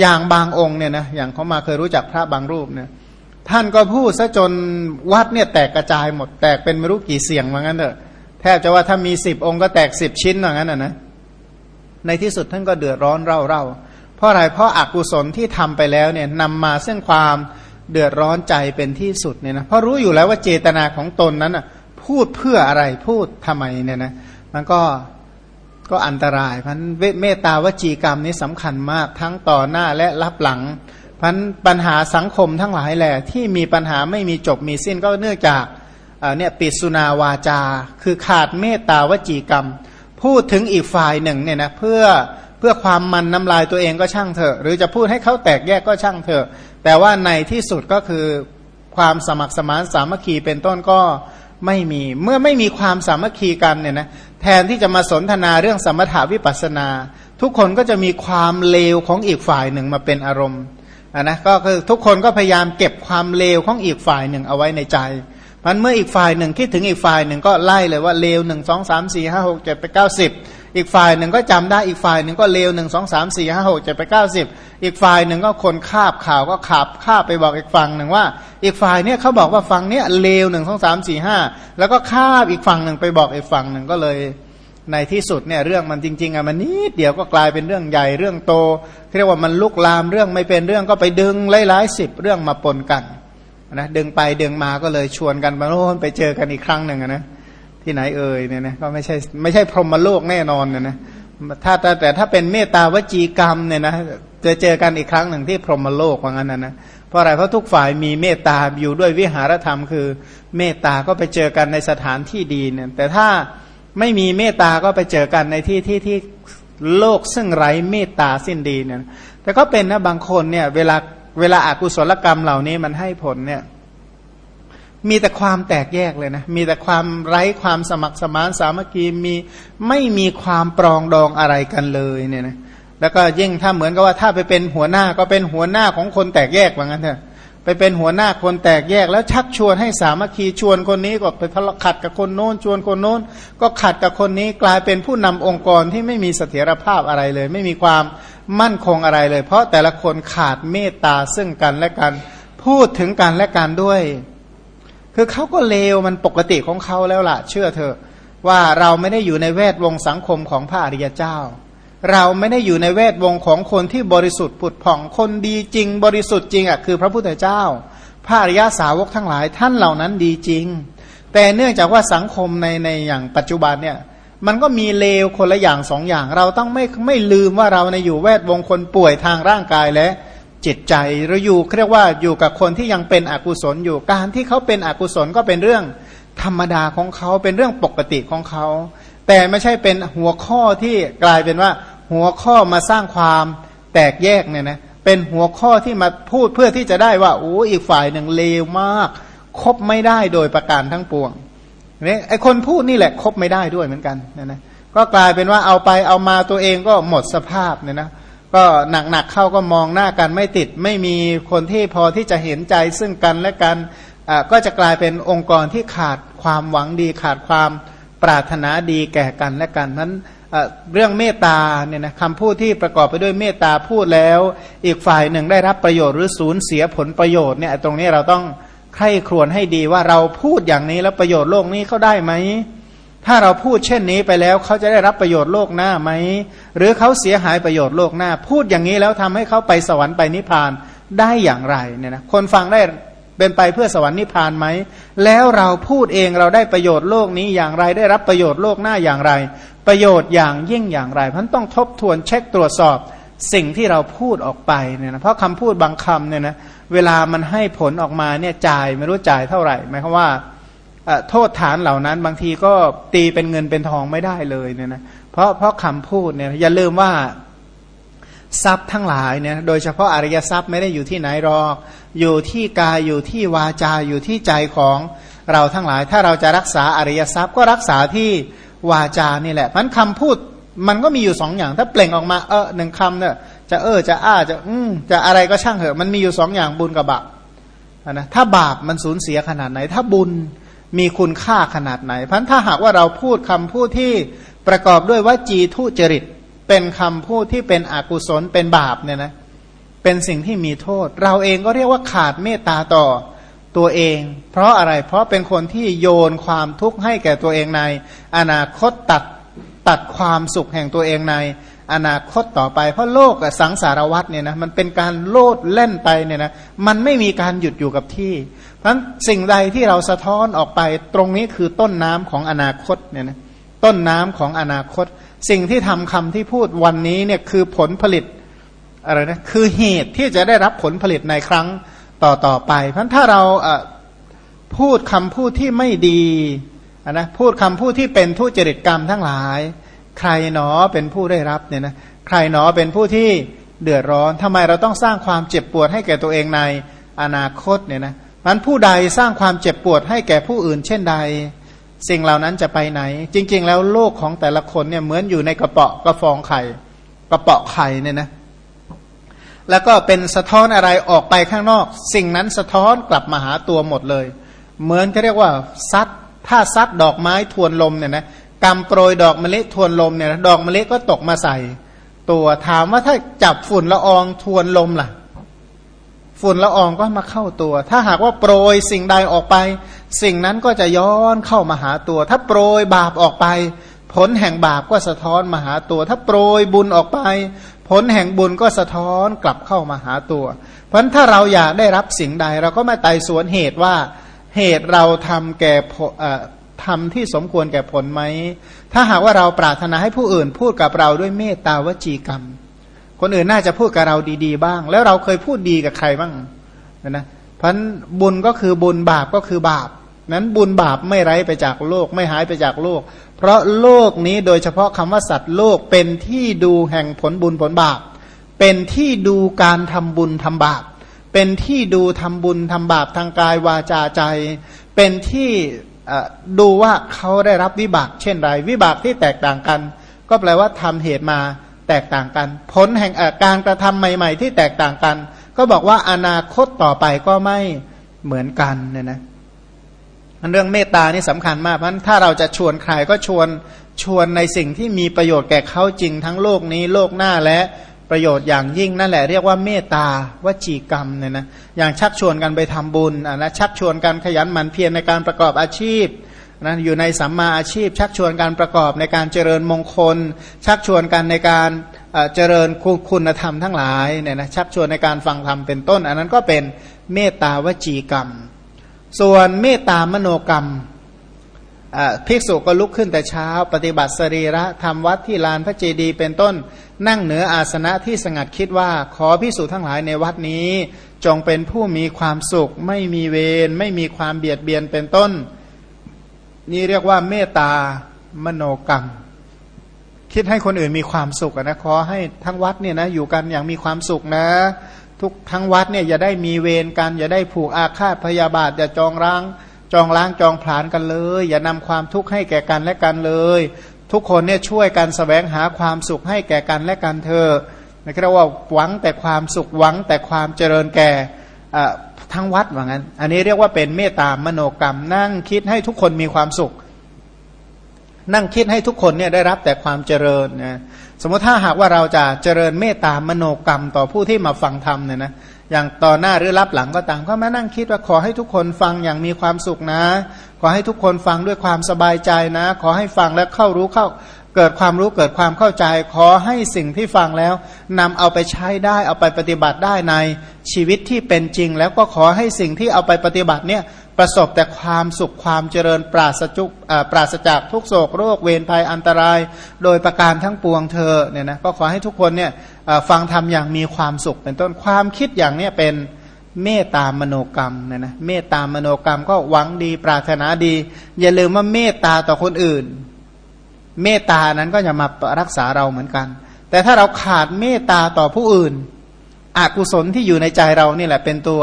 อย่างบางองค์เนี่ยนะอย่างเขามาเคยรู้จักพระบางรูปเนี่ยท่านก็พูดซะจนวัดเนี่ยแตกกระจายหมดแตกเป็นไม่รู้กี่เสียงว่างั้นเถอะแทบจะว่าถ้ามีสิบองค์ก็แตกสิบชิ้นว่างั้นอะนะในที่สุดท่านก็เดือดร้อนเร่าเร่าเพราะอะไรเพราะอากุศลที่ทำไปแล้วเนี่ยนำมาซึ่งความเดือดร้อนใจเป็นที่สุดเนี่ยนะเพราะรู้อยู่แล้วว่าเจตนาของตนนั้นอะพูดเพื่ออะไรพูดทำไมเนี่ยนะมันก็ ก็อันตรายพันเมตตาวจีกรรมนี้สำคัญมากทั้งต่อหน้าและรับหลังพันปัญหาสังคมทั้งหลายแหละที่มีปัญหาไม่มีจบมีสิ้นก็เนื่องจากเนี่ยปิสุนาวาจา คือขาดเมตตาวจีกรรม พูดถึงอีกฝ่ายหนึ่งเนี่ยนะเพื่อเพื่อความมันน้ำลายตัวเองก็ช่างเถอะ หรือจะพูดให้เขาแตกแยกก็ช่างเถอะ แต่ว่าในที่สุดก็คือความสมัครสมานสามัคคีเป็นต้นก็ไม่มีเมื่อไม่มีความสามัคคีกันเนี่ยนะ แทนที่จะมาสนทนาเรื่องสมถาวิปัสนา ทุกคนก็จะมีความเลวของอีกฝ่ายหนึ่งมาเป็นอารมณ์ะนะก็คือทุกคนก็พยายามเก็บความเลวของอีกฝ่ายหนึ่งเอาไว้ในใจมันเมื่ออีกฝ่ายหนึ่งคิดถึงอีกฝ่ายหนึ่งก็ไล่เลยว่าเลวหนึ่งสองสามสี่ห้าหกเจ็ดไปเก้าสิบ อีกฝ่ายหนึ่งก็จำได้อีกฝ่ายหนึ่งก็เลวหนึ่งสองสามสี่ห้าหกเจ็ดไปเก้าสิบอีกฝ่ายหนึ่งก็คนคาบข่าวก็ขับคาบไปบอกอีกฝั่งหนึ่งว่า อีกฝ่ายเนี่ยเขาบอกว่าฝั่งเนี้ยเลวหนึ่งสองสามสี่ห้าแล้วก็คาบอีกฝั่งหนึ่งไปบอกอีกฝั่งหนึ่งก็เลยในที่สุดเนี่ยเรื่องมันจริงๆอะมันนิดเดียวก็กลายเป็นเรื่องใหญ่เรื่องโตเรียกว่ามันลุกลามเรื่องไม่เป็นเรื่องก็ไปดึงหลายๆสิบเรื่องมาปนกันนะดึงไปดึงมาก็เลยชวนกันมาโน่นไปเจอกันอีกครั้งหนึ่งนะ ที่ไหนเอ่ยเนี่ยนะก็ไม่ใช่ไม่ใช่พรหมโลกแน่นอนเนี่ยนะถ้าแต่แต่ถ้าเป็นเมตตาวจีกรรมเนี่ยนะจะเจอกันอีกครั้งหนึ่งที่พรหมโลกว่างั้นนะนะเพราะอะไรเพราะทุกฝ่ายมีเมตตาอยู่ด้วยวิหารธรรม คือเมตตาก็ไปเจอกันในสถานที่ดีเนี่ยแต่ถ้าไม่มีเมตตาก็ไปเจอกันในที่ที่ที่โลกซึ่งไร้เมตตาสิ้นดีเนี่ยแต่ก็เป็นนะบางคนเนี่ยเวลาเวลาอากุศลกรรมเหล่านี้มันให้ผลเนี่ย มีแต่ความแตกแยกเลยนะ มีแต่ความไร้ความสมัครสมานสามัคคีมีไม่มีความปรองดองอะไรกันเลยเนี่ยนะแล้วก็ยิ่งถ้าเหมือนกับว่าถ้าไปเป็นหัวหน้าก็เป็นหัวหน้าของคนแตกแยกว่างั้นเถอะไปเป็นหัวหน้าคนแตกแยกแล้วชักชวนให้สามัคคีชวนคนนี้ก็ไปทะเลาะขัดกับคนโน้นชวนคนโน้น ก็ขัดกับคนนี้กลายเป็นผู้นำองค์กรที่ไม่มีเสถียรภาพอะไรเลย ไม่มีความมั่นคงอะไรเลย เพราะแต่ละคนขาดเมตตาซึ่งกันและกัน พูดถึงกันและกันด้วย คือเขาก็เลวมันปกติของเขาแล้วล่ะ เชื่อเถอะว่าเราไม่ได้อยู่ในแวดวงสังคมของพระอริยเจ้า เราไม่ได้อยู่ในแวดวงของคนที่บริสุทธิ์ผุดผ่องคนดีจริง บริสุทธิ์จริงอะคือพระพุทธเจ้า พระอริยสาวกทั้งหลายท่านเหล่านั้นดีจริง แต่เนื่องจากว่าสังคมในในอย่างปัจจุบันเนี่ยมันก็มีเลวคนละอย่างสองอย่าง เราต้องไม่ไม่ลืมว่าเราในอยู่แวดวงคนป่วยทางร่างกายและ จิตใจเราอยู่เรียกว่าอยู่กับคนที่ยังเป็นอกุศลอยู่การที่เขาเป็นอกุศลก็เป็นเรื่องธรรมดาของเขาเป็นเรื่องปกติของเขา แต่ไม่ใช่เป็นหัวข้อที่กลายเป็นว่า หัวข้อมาสร้างความแตกแยกเนี่ยนะเป็นหัวข้อที่มาพูดเพื่อที่จะได้ว่าโอ้อีกฝ่ายหนึ่งเลวมากคบไม่ได้โดยประการทั้งปวงเนี่ยไอคนพูดนี่แหละคบไม่ได้ด้วยเหมือนกันนะนะก็กลายเป็นว่าเอาไปเอามาตัวเองก็หมดสภาพเนี่ยนะ ก็หนักๆเข้าก็มองหน้ากันไม่ติด ไม่มีคนที่พอที่จะเห็นใจซึ่งกันและกันก็จะกลายเป็นองค์กรที่ขาดความหวังดีขาดความปรารถนาดีแก่กันและกันนั้นเรื่องเมตตาเนี่ยนะคำพูดที่ประกอบไปด้วยเมตตาพูดแล้ว อีกฝ่ายหนึ่งได้รับประโยชน์หรือสูญเสียผลประโยชน์เนี่ยตรงนี้เราต้องใคร่ครวญให้ดีว่าเราพูดอย่างนี้แล้วประโยชน์โลกนี้เขาได้ไหม ถ้าเราพูดเช่นนี้ไปแล้วเขาจะได้รับประโยชน์โลกหน้าไหม หรือเขาเสียหายประโยชน์โลกหน้า พูดอย่างนี้แล้วทำให้เขาไปสวรรค์ไปนิพพานได้อย่างไรเนี่ยนะคนฟังได้เป็นไปเพื่อสวรรค์นิพพานไหม แล้วเราพูดเองเราได้ประโยชน์โลกนี้อย่างไรได้รับประโยชน์โลกหน้าอย่างไร ประโยชน์อย่างยิ่งอย่างไรพันต้องทบทวนเช็คตรวจสอบสิ่งที่เราพูดออกไปเนี่ยนะเพราะคำพูดบางคำเนี่ยนะเวลามันให้ผลออกมาเนี่ยจ่ายไม่รู้จ่ายเท่าไหร่หมายความว่า โทษฐานเหล่านั้น บางทีก็ตีเป็นเงินเป็นทองไม่ได้เลยเนี่ยนะเพราะเพราะคำพูดเนี่ยอย่าลืมว่าทรัพย์ทั้งหลายเนี่ยโดยเฉพาะอริยทรัพย์ไม่ได้อยู่ที่ไหนหรอก อยู่ที่กายอยู่ที่วาจาอยู่ที่ใจของเราทั้งหลาย ถ้าเราจะรักษาอริยทรัพย์ก็รักษาที่วาจานี่แหละมันคำพูดมันก็มีอยู่สองอย่าง ถ้าเปล่งออกมาเออหนึ่งคำเนี่ยจะเออจะอ้าจะอืมจะอะไรก็ช่างเถอะมันมีอยู่สองอย่างบุญกับบาปนะถ้าบาปมันสูญเสียขนาดไหน ถ้าบุญ มีคุณค่าขนาดไหนพันถ้าหากว่าเราพูดคำพูดที่ประกอบด้วยวจีทุจริต เป็นคำพูดที่เป็นอกุศลเป็นบาปเนี่ยนะเป็นสิ่งที่มีโทษ เราเองก็เรียกว่าขาดเมตตาต่อตัวเอง เพราะอะไรเพราะเป็นคนที่โยนความทุกข์ให้แก่ตัวเองใน อนาคตตัดตัดความสุขแห่งตัวเองใน อนาคตต่อไป เพราะโลกสังสารวัตเนี่ยนะมันเป็นการโลดเล่นไปเนี่ยนะมันไม่มีการหยุดอยู่กับที่ เพราะสิ่งใดที่เราสะท้อนออกไปตรงนี้คือต้นน้ำของอนาคตเนี่ยนะต้นน้ำของอนาคต สิ่งที่ทำคำที่พูดวันนี้เนี่ยคือผลผลิตอะไรนะคือเหตุที่จะได้รับผลผลิตในครั้งต่อต่อไป เพราะถ้าเราพูดคำพูดที่ไม่ดีนะพูดคำพูดที่เป็นทุจริตกรรมทั้งหลาย ใครหนอเป็นผู้ได้รับเนี่ยนะใครหนอเป็นผู้ที่เดือดร้อนทำไมเราต้องสร้างความเจ็บปวดให้แก่ตัวเองในอนาคตเนี่ยนะมันผู้ใดสร้างความเจ็บปวดให้แก่ผู้อื่น เช่นใด สิ่งเหล่านั้นจะไปไหน จริง ๆ แล้วโลกของแต่ละคนเนี่ยเหมือนอยู่ในกระเปากระฟองไข่กระเปาไข่เนี่ยนะแล้วก็เป็นสะท้อนอะไรออกไปข้างนอก สิ่งนั้นสะท้อนกลับมาหาตัวหมดเลย เหมือนเขาเรียกว่าซัดถ้าซัดดอกไม้ทวนลมเนี่ยนะ กำโปรยดอกมะลิทวนลมเนี่ยดอกมะลิก็ตกมาใส่ ตัวถามว่าถ้าจับฝุ่นละอองทวนลมล่ะ ฝุ่นละอองก็มาเข้าตัว ถ้าหากว่าโปรยสิ่งใดออกไป สิ่งนั้นก็จะย้อนเข้ามาหาตัว ถ้าโปรยบาปออกไป ผลแห่งบาปก็สะท้อนมาหาตัว ถ้าโปรยบุญออกไป ผลแห่งบุญก็สะท้อนกลับเข้ามาหาตัว เพราะถ้าเราอยากได้รับสิ่งใด เราก็มาไต่สวนเหตุว่าเหตุเราทำแก่ ทำที่สมควรแก่ผลไหม ถ้าหากว่าเราปรารถนาให้ผู้อื่นพูดกับเราด้วยเมตตาวจีกรรม คนอื่นน่าจะพูดกับเราดีๆ บ้าง แล้วเราเคยพูดดีกับใครบ้างนะเพราะบุญก็คือบุญบาปก็คือบาป นั้นบุญบาปไม่ไร้ไปจากโลกไม่หายไปจากโลก เพราะโลกนี้โดยเฉพาะคำว่าสัตว์โลกเป็นที่ดูแห่งผลบุญผลบาป เป็นที่ดูการทำบุญทำบาป เป็นที่ดูทำบุญทำบาปทางกายวาจาใจ เป็นที่ ดูว่าเขาได้รับวิบากเช่นไร วิบากที่แตกต่างกัน ก็แปลว่าทำเหตุมาแตกต่างกัน ผลแห่งการกระทำใหม่ ๆ ที่แตกต่างกัน ก็บอกว่าอนาคตต่อไปก็ไม่เหมือนกันเนี่ยนะมันเรื่องเมตตานี่สำคัญมากเพราะถ้าเราจะชวนใครก็ชวนชวนในสิ่งที่มีประโยชน์แก่เขาจริงทั้งโลกนี้โลกหน้าและ ประโยชน์อย่างยิ่งนั่นแหละเรียกว่าเมตตาวจีกรรมเนี่ยนะอย่างชักชวนกันไปทำบุญอะนะชักชวนกันขยันหมั่นเพียรในการประกอบอาชีพนะอยู่ในสัมมาอาชีพ ชักชวนการประกอบในการเจริญมงคล ชักชวนกันในการเจริญคุณธรรมทั้งหลายเนี่ยนะชักชวนในการฟังธรรมเป็นต้น อันนั้นก็เป็นเมตตาวจีกรรม ส่วนเมตตามโนกรรมภิกษุก็ลุกขึ้นแต่เช้า ปฏิบัติสรีระทำวัดที่ลานพระเจดีย์เป็นต้น นั่งเหนืออาสนะที่สงัดคิดว่าขอภิกษุทั้งหลายในวัดนี้ จงเป็นผู้มีความสุข ไม่มีเวรไม่มีความเบียดเบียนเป็นต้น นี่เรียกว่าเมตตามโนกรรม คิดให้คนอื่นมีความสุขนะขอให้ทั้งวัดเนี่ยนะอยู่กันอย่างมีความสุขนะ ทุกทั้งวัดเนี่ยอย่าได้มีเวรกันอย่าได้ผูกอาฆาตพยาบาทอย่าจองร้างจองล้างจองผลานกันเลย อย่านำความทุกข์ให้แก่กันและกันเลย ทุกคนเนี่ยช่วยกันสแสวงหาความสุขให้แก่กันและกันเธอนะครับว่าหวังแต่ความสุขหวังแต่ความเจริญแก่ทั้งวัดว่างั้น อันนี้เรียกว่าเป็นเมตตามโนกรรม นั่งคิดให้ทุกคนมีความสุข นั่งคิดให้ทุกคนเนี่ยได้รับแต่ความเจริญนะสมมติถ้าหากว่าเราจะเจริญเมตตามโนกรรมต่อผู้ที่มาฟังธรรมเนี่ยนะ อย่างต่อหน้าหรือรับหลังก็ตามก็มานั่งคิดว่าขอให้ทุกคนฟังอย่างมีความสุขนะ ขอให้ทุกคนฟังด้วยความสบายใจนะ ขอให้ฟังและเข้ารู้เข้า เกิดความรู้เกิดความเข้าใจ ขอให้สิ่งที่ฟังแล้วนำเอาไปใช้ได้ เอาไปปฏิบัติได้ในชีวิตที่เป็นจริง แล้วก็ขอให้สิ่งที่เอาไปปฏิบัติเนี่ยประสบแต่ความสุขความเจริญปราศจุกปราศจากทุกโศกโรคเวรภัยอันตราย โดยประการทั้งปวงเธอเนี่ยนะก็ขอให้ทุกคนเนี่ย ฟังธรรมอย่างมีความสุข เป็นต้นความคิดอย่างเนี้ยเป็นเมตตามโนกรรมเนี่ยนะเมตตามโนกรรมก็หวังดีปรารถนาดี อย่าลืมว่าเมตตาต่อคนอื่น เมตตานั้นก็จะมารักษาเราเหมือนกัน แต่ถ้าเราขาดเมตตาต่อผู้อื่นอกุศลที่อยู่ในใจเรานี่แหละเป็นตัว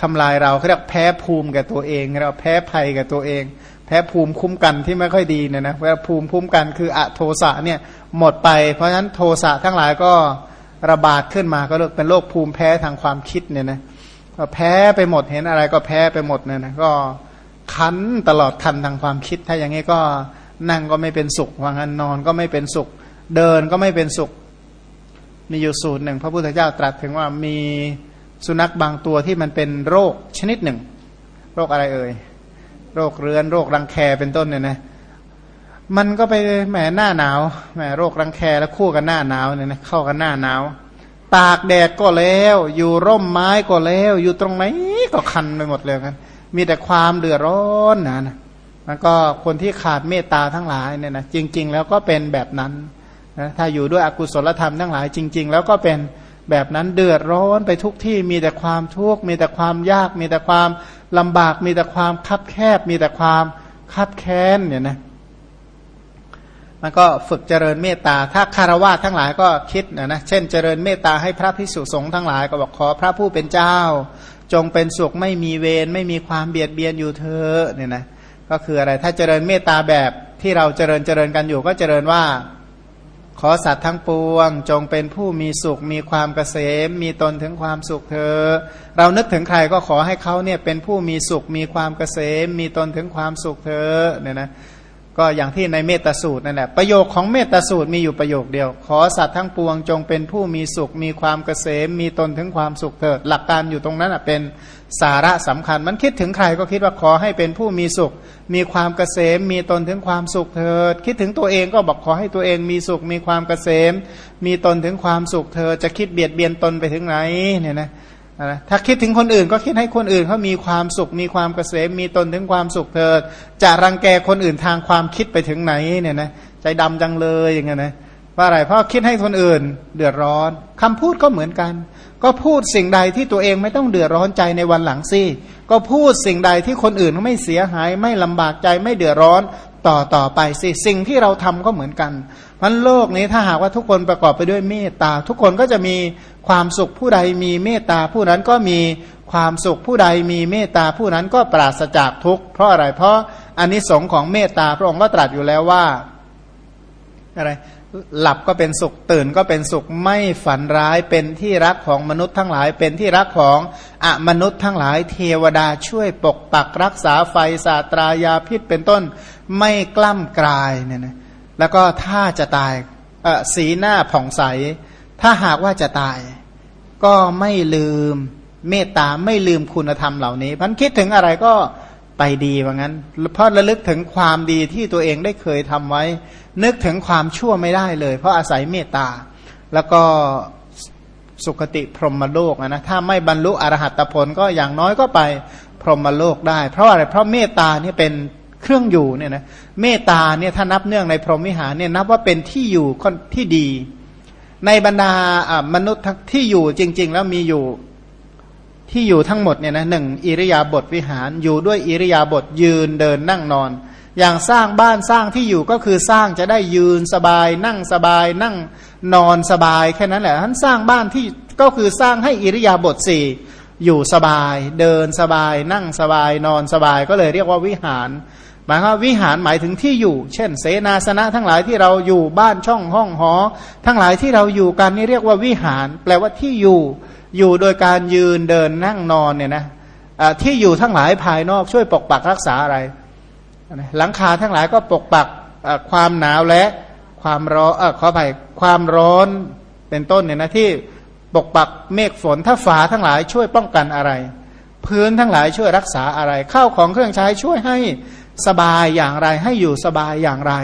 ทำลายเราเรียกแพ้ภูมิกับตัวเองเราแพ้ภัยกับตัวเอง แพ้ภูมิคุ้มกันที่ไม่ค่อยดีเนี่ยนะว่าภูมิคุ้มกันคืออะโทสะเนี่ยหมดไป เพราะฉะนั้นโทสะทั้งหลายก็ ระบาดขึ้นมาก็เรียกเป็นโรคภูมิแพ้ทางความคิดเนี่ยนะแพ้ไปหมดเห็นอะไรก็แพ้ไปหมดเนี่ยนะก็คันตลอดทันทางความคิด ถ้าอย่างนี้ก็นั่งก็ไม่เป็นสุขวางันนอนก็ไม่เป็นสุข เดินก็ไม่เป็นสุข มีอยู่สูตรหนึ่ง พระพุทธเจ้าตรัสถึงว่ามีสุนัขบางตัวที่มันเป็นโรคชนิดหนึ่ง โรคอะไรเอ่ยโรคเรื้อนโรครังแคเป็นต้นเนี่ยนะ มันก็ไปแหมหน้าหนาวแหมโรครังแคแล้วคู่กันหน้าหนาวเนี่ยนะเข้ากันหน้าหนาว ตากแดดก็แล้ว อยู่ร่มไม้ก็แล้ว อยู่ตรงไหนก็คันไปหมดเลยกันมีแต่ความเดือดร้อนนะนะมันก็คนที่ขาดเมตตาทั้งหลายเนี่ยนะจริง ๆ แล้วก็เป็นแบบนั้นนะถ้าอยู่ด้วยอกุศลธรรมทั้งหลายจริง ๆ แล้วก็เป็นแบบนั้นเดือดร้อนไปทุกที่มีแต่ความทุกข์มีแต่ความยาก มีแต่ความลำบาก มีแต่ความคับแคบ มีแต่ความคับแค้นเนี่ยนะ มันก็ฝึกเจริญเมตตา ถ้าคารวะทั้งหลายก็คิดนะนะ เช่นเจริญเมตตาให้พระพิสุสงฆ์ทั้งหลายก็บอกขอพระผู้เป็นเจ้า จงเป็นสุขไม่มีเวรไม่มีความเบียดเบียนอยู่เธอเนี่ยนะก็คืออะไรถ้าเจริญเมตตาแบบที่เราเจริญเจริญกันอยู่ก็เจริญว่า ขอสัตว์ทั้งปวง จงเป็นผู้มีสุขมีความเกษม มีตนถึงความสุขเธอ เรานึกถึงใครก็ขอให้เขาเนี่ยเป็นผู้มีสุขมีความเกษม มีตนถึงความสุขเธอเนี่ยนะ ก็อย่างที่ในเมตสูตรนั่นแหละประโยคของเมตสูตรมีอยู่ประโยคเดียว ขอสัตว์ทั้งปวงจงเป็นผู้มีสุข มีความเกษมมีตนถึงความสุขเถิดหลักการอยู่ตรงนั้นเป็นสาระสำคัญ มันคิดถึงใครก็คิดว่าขอให้เป็นผู้มีสุข มีความเกษมมีตนถึงความสุขเถิด คิดถึงตัวเองก็บอกขอให้ตัวเองมีสุข มีความเกษมมีตนถึงความสุขเธอจะคิดเบียดเบียนตนไปถึงไหนเนี่ยนะ นะถ้าคิดถึงคนอื่นก็คิดให้คนอื่นเขามีความสุขมีความเกษมมีตนถึงความสุขเถิดจะรังแกคนอื่นทางความคิดไปถึงไหนเนี่ยนะใจดำจังเลยอย่างเงี้ยนะว่าอะไรเพราะคิดให้คนอื่นเดือดร้อนคำพูดก็เหมือนกัน ก็พูดสิ่งใดที่ตัวเองไม่ต้องเดือดร้อนใจในวันหลังสิก็พูดสิ่งใดที่คนอื่นไม่เสียหาย ไม่ลำบากใจไม่เดือดร้อนต่อต่อไปสิสิ่งที่เราทำก็เหมือนกัน มันโลกนี้ถ้าหากว่าทุกคนประกอบไปด้วยเมตตา ทุกคนก็จะมีความสุขผู้ใดมีเมตตาผู้นั้นก็มีความสุขผู้ใดมีเมตตาผู้นั้นก็ปราศจากทุกข์เพราะอะไรเพราะอันนี้สงของเมตตาพระองค์ก็ตรัสอยู่แล้วว่าอะไรหลับก็เป็นสุขตื่นก็เป็นสุขไม่ฝันร้ายเป็นที่รักของมนุษย์ทั้งหลาย เป็นที่รักของอมนุษย์ทั้งหลาย เทวดาช่วยปกปักรักษาไฟสาตรายาพิษเป็นต้นไม่กล้ำกลายเนี่ยนะ แล้วก็ถ้าจะตายสีหน้าผ่องใส ถ้าหากว่าจะตาย ก็ไม่ลืมเมตตาไม่ลืมคุณธรรมเหล่านี้พันคิดถึงอะไรก็ไปดีว่างั้น เพราะระลึกถึงความดีที่ตัวเองได้เคยทำไว้ นึกถึงความชั่วไม่ได้เลย เพราะอาศัยเมตตา แล้วก็สุคติพรหมโลกนะถ้าไม่บรรลุอรหัตผลก็อย่างน้อยก็ไปพรหมโลกได้ เพราะอะไรเพราะเมตตานี่เป็น เครื่องอยู่เนี่ยนะเมตตาเนี่ยถ้านับเนื่องในพรหมวิหารเนี่ยนับว่าเป็นที่อยู่ที่ดี ในบรรดามนุษย์ที่อยู่จริง ๆ แล้วมีอยู่ที่อยู่ทั้งหมดเนี่ยนะหนึ่งอิริยาบถวิหารอยู่ด้วยอิริยาบถยืนเดินนั่งนอน อย่างสร้างบ้านสร้างที่อยู่ก็คือสร้างจะได้ยืนสบาย นั่งสบาย นั่งนอนสบายแค่นั้นแหละท่านสร้างบ้านที่ก็คือสร้างให้อิริยาบถสี่อยู่สบาย เดินสบาย นั่งสบายนอนสบายก็เลยเรียกว่าวิหาร หมายว่าวิหารหมายถึงที่อยู่ เช่น เสนาสนะทั้งหลายที่เราอยู่บ้านช่องห้องหอ ทั้งหลายที่เราอยู่กันนี่เรียกว่าวิหาร แปลว่าที่อยู่อยู่โดยการยืนเดินนั่งนอนเนี่ยนะที่อยู่ทั้งหลายภายนอกช่วยปกปักรักษาอะไร หลังคาทั้งหลายก็ปกปักความหนาวและความร้อนขออภัยความร้อนเป็นต้นเนี่ยนะที่ปกปักเมฆฝนถ้าฝาทั้งหลายช่วยป้องกันอะไร พื้นทั้งหลายช่วยรักษาอะไร ข้าวของเครื่องใช้ช่วยให้ สบายอย่างไร ให้อยู่สบายอย่างไร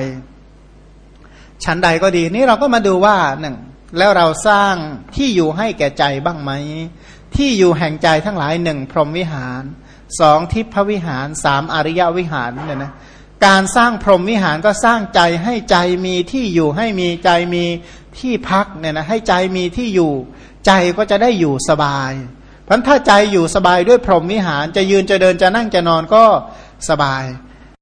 ชั้นใดก็ดีนี่เราก็มาดูว่าหนึ่งแล้วเราสร้างที่อยู่ให้แก่ใจบ้างไหม ที่อยู่แห่งใจทั้งหลายหนึ่งพรหมวิหารสองทิพวิหารสามอริยวิหารเนี่ยนะการสร้างพรหมวิหารก็สร้างใจให้ใจมีที่อยู่ให้มีใจมีที่พักเนี่ยนะให้ใจมีที่อยู่ ใจก็จะได้อยู่สบายเพราะถ้าใจอยู่สบายด้วยพรหมวิหารจะยืนจะเดินจะนั่งจะนอนก็สบาย